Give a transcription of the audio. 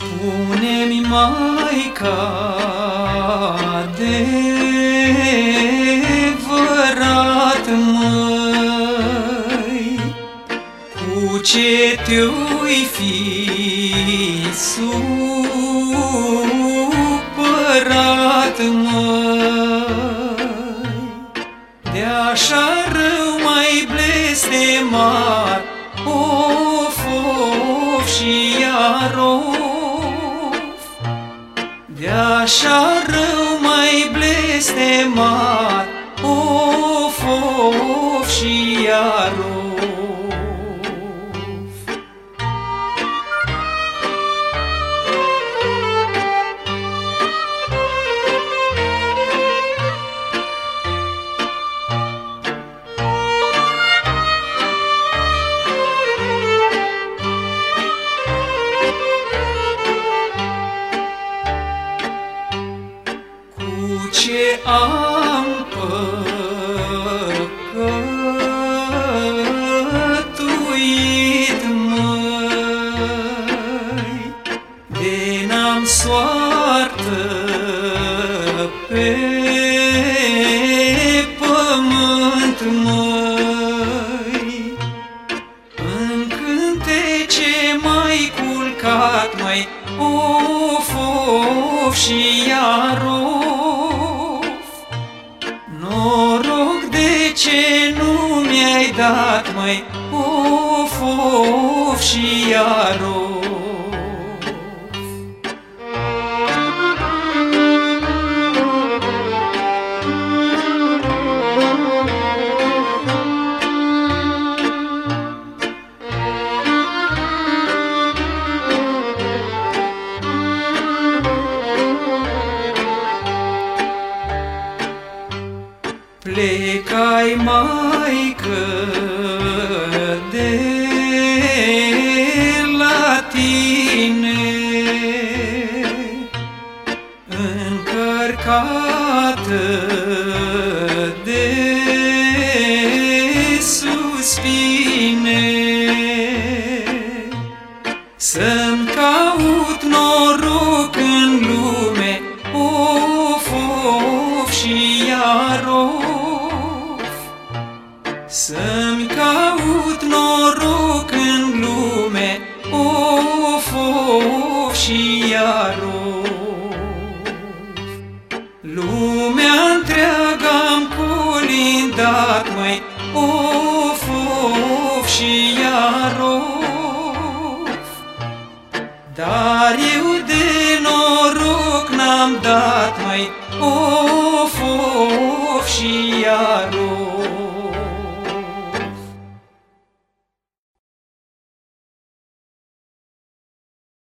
Spune-mi, Maica, adevărat, măi, cu ce te-ui fi supărat, măi, de-așa rău mai blestemat, of, of, și iar așa rău mai blestemat, of, of și iar am păcătuit, măi, De n-am soartă pe pământ, măi, În cântece mai culcat, mai of, of și iar of. Dat, mai of, of și iar Plecai, maică, de la tine, Încărcată de suspine, Să-mi caut noroc în lume, of, of și iar of. Să-mi caut noroc în lume, of, of și iar of. Lumea întreagă am colindat, mai of, of și iar of. Dar eu de noroc n-am dat, mai of, of și iar of.